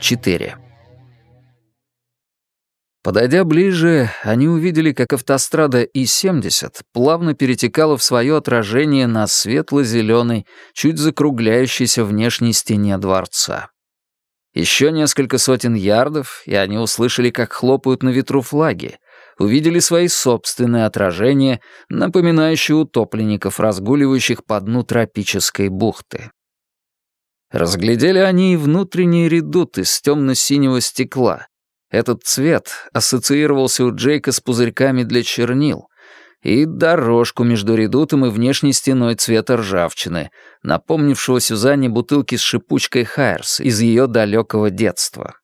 Четыре. Подойдя ближе, они увидели, как автострада И-70 плавно перетекала в свое отражение на светло-зеленой, чуть закругляющейся внешней стене дворца. Еще несколько сотен ярдов, и они услышали, как хлопают на ветру флаги, увидели свои собственные отражения, напоминающие утопленников, разгуливающих по дну тропической бухты. Разглядели они и внутренний редут из темно-синего стекла, этот цвет ассоциировался у Джейка с пузырьками для чернил и дорожку между редутом и внешней стеной цвета ржавчины, напомнившего Сюзанне бутылки с шипучкой Хайерс из ее далекого детства.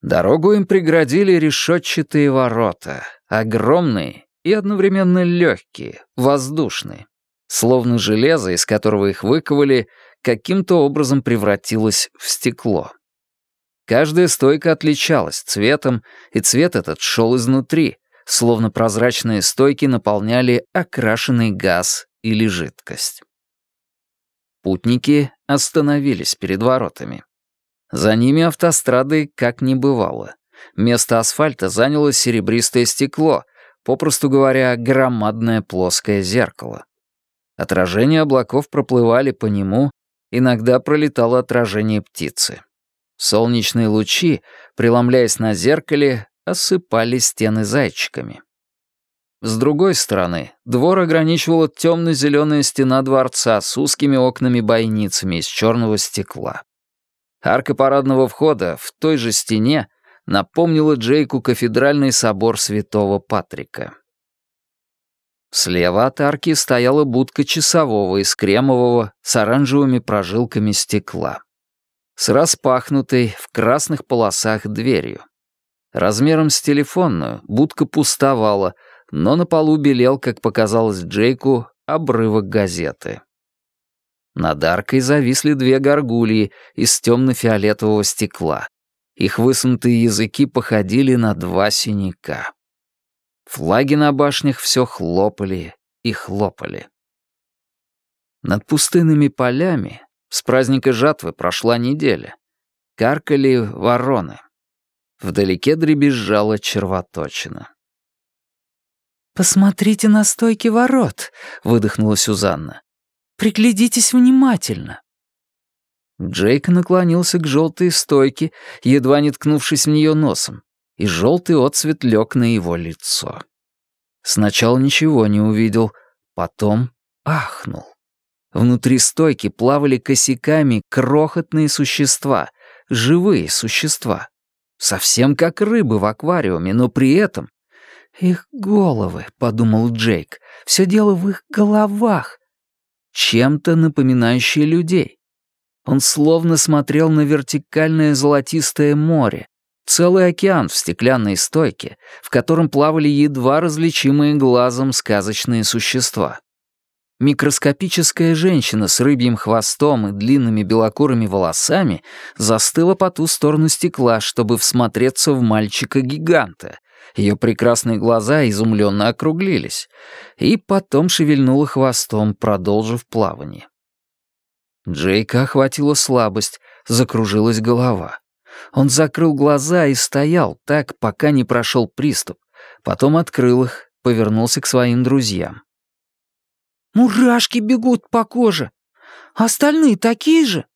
Дорогу им преградили решетчатые ворота, огромные и одновременно легкие, воздушные, словно железо, из которого их выковали, каким-то образом превратилось в стекло. Каждая стойка отличалась цветом, и цвет этот шел изнутри, словно прозрачные стойки наполняли окрашенный газ или жидкость. Путники остановились перед воротами. За ними автострады как не бывало. Место асфальта заняло серебристое стекло, попросту говоря, громадное плоское зеркало. Отражения облаков проплывали по нему, иногда пролетало отражение птицы. Солнечные лучи, преломляясь на зеркале, осыпали стены зайчиками. С другой стороны, двор ограничивала темно-зеленая стена дворца с узкими окнами-бойницами из черного стекла. Арка парадного входа в той же стене напомнила Джейку кафедральный собор святого Патрика. Слева от арки стояла будка часового из кремового с оранжевыми прожилками стекла с распахнутой в красных полосах дверью. Размером с телефонную будка пустовала, но на полу белел, как показалось Джейку, обрывок газеты. Над аркой зависли две горгульи из темно-фиолетового стекла. Их высунутые языки походили на два синяка. Флаги на башнях все хлопали и хлопали. Над пустынными полями с праздника жатвы прошла неделя. Каркали вороны. Вдалеке дребезжала червоточина. «Посмотрите на стойки ворот», — выдохнула Сюзанна. «Приглядитесь внимательно». Джейк наклонился к желтой стойке, едва не ткнувшись в нее носом, и желтый отцвет лег на его лицо. Сначала ничего не увидел, потом ахнул. Внутри стойки плавали косяками крохотные существа, живые существа. Совсем как рыбы в аквариуме, но при этом... «Их головы», — подумал Джейк, — «все дело в их головах». Чем-то напоминающие людей. Он словно смотрел на вертикальное золотистое море, целый океан в стеклянной стойке, в котором плавали едва различимые глазом сказочные существа. Микроскопическая женщина с рыбьим хвостом и длинными белокурыми волосами застыла по ту сторону стекла, чтобы всмотреться в мальчика-гиганта. Ее прекрасные глаза изумленно округлились. И потом шевельнула хвостом, продолжив плавание. Джейка охватила слабость, закружилась голова. Он закрыл глаза и стоял так, пока не прошел приступ. Потом открыл их, повернулся к своим друзьям. Мурашки бегут по коже. Остальные такие же?»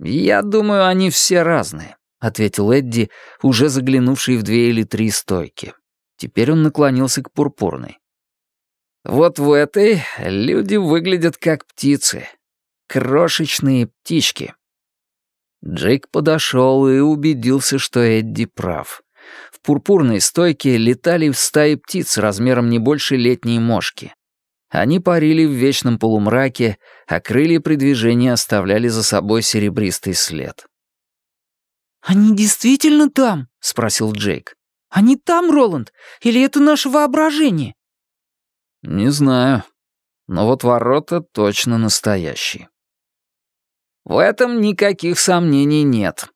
«Я думаю, они все разные», — ответил Эдди, уже заглянувший в две или три стойки. Теперь он наклонился к пурпурной. «Вот в этой люди выглядят как птицы. Крошечные птички». Джейк подошел и убедился, что Эдди прав. В пурпурной стойке летали в стаи птиц размером не больше летней мошки. Они парили в вечном полумраке, а крылья при движении оставляли за собой серебристый след. «Они действительно там?» — спросил Джейк. «Они там, Роланд? Или это наше воображение?» «Не знаю. Но вот ворота точно настоящие». В этом никаких сомнений нет.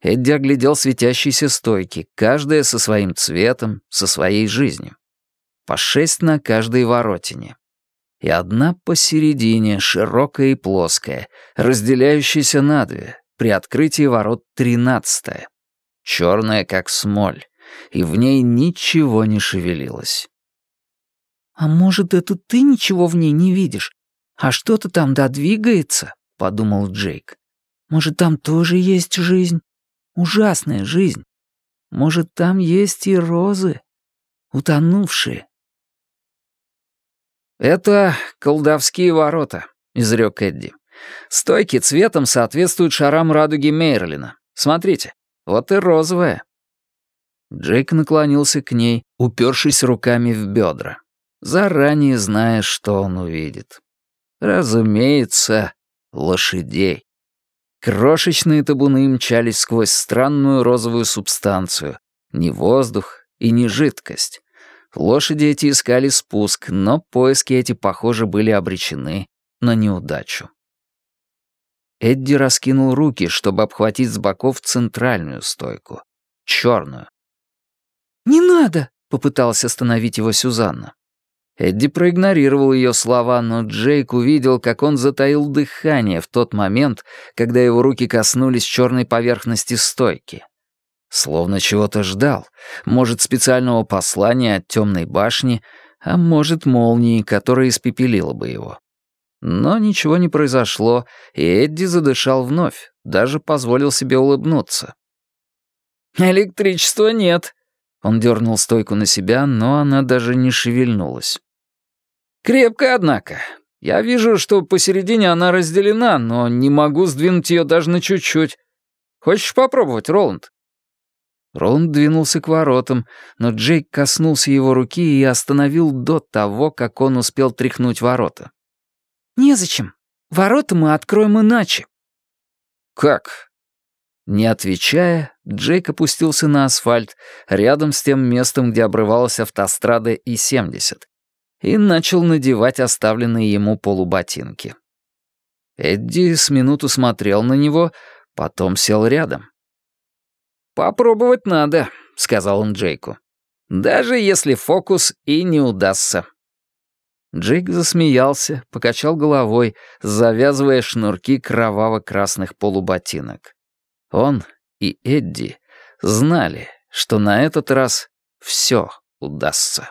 Эдди оглядел светящиеся стойки, каждая со своим цветом, со своей жизнью. По шесть на каждой воротине и одна посередине, широкая и плоская, разделяющаяся на две, при открытии ворот тринадцатая, черная, как смоль, и в ней ничего не шевелилось. «А может, это ты ничего в ней не видишь, а что-то там додвигается?» — подумал Джейк. «Может, там тоже есть жизнь? Ужасная жизнь. Может, там есть и розы, утонувшие, «Это колдовские ворота», — изрек Эдди. «Стойки цветом соответствуют шарам радуги Мейрлина. Смотрите, вот и розовая». Джейк наклонился к ней, упершись руками в бедра, заранее зная, что он увидит. Разумеется, лошадей. Крошечные табуны мчались сквозь странную розовую субстанцию, не воздух и не жидкость. Лошади эти искали спуск, но поиски эти, похоже, были обречены на неудачу. Эдди раскинул руки, чтобы обхватить с боков центральную стойку, черную. «Не надо!» — попыталась остановить его Сюзанна. Эдди проигнорировал ее слова, но Джейк увидел, как он затаил дыхание в тот момент, когда его руки коснулись черной поверхности стойки. Словно чего-то ждал. Может, специального послания от темной башни, а может, молнии, которая испепелила бы его. Но ничего не произошло, и Эдди задышал вновь, даже позволил себе улыбнуться. «Электричества нет», он дернул стойку на себя, но она даже не шевельнулась. «Крепкая, однако. Я вижу, что посередине она разделена, но не могу сдвинуть ее даже на чуть-чуть. Хочешь попробовать, Роланд?» Роланд двинулся к воротам, но Джейк коснулся его руки и остановил до того, как он успел тряхнуть ворота. «Незачем. Ворота мы откроем иначе». «Как?» Не отвечая, Джейк опустился на асфальт рядом с тем местом, где обрывалась автострада И-70, и начал надевать оставленные ему полуботинки. Эдди с минуту смотрел на него, потом сел рядом. «Попробовать надо», — сказал он Джейку. «Даже если фокус и не удастся». Джейк засмеялся, покачал головой, завязывая шнурки кроваво-красных полуботинок. Он и Эдди знали, что на этот раз все удастся.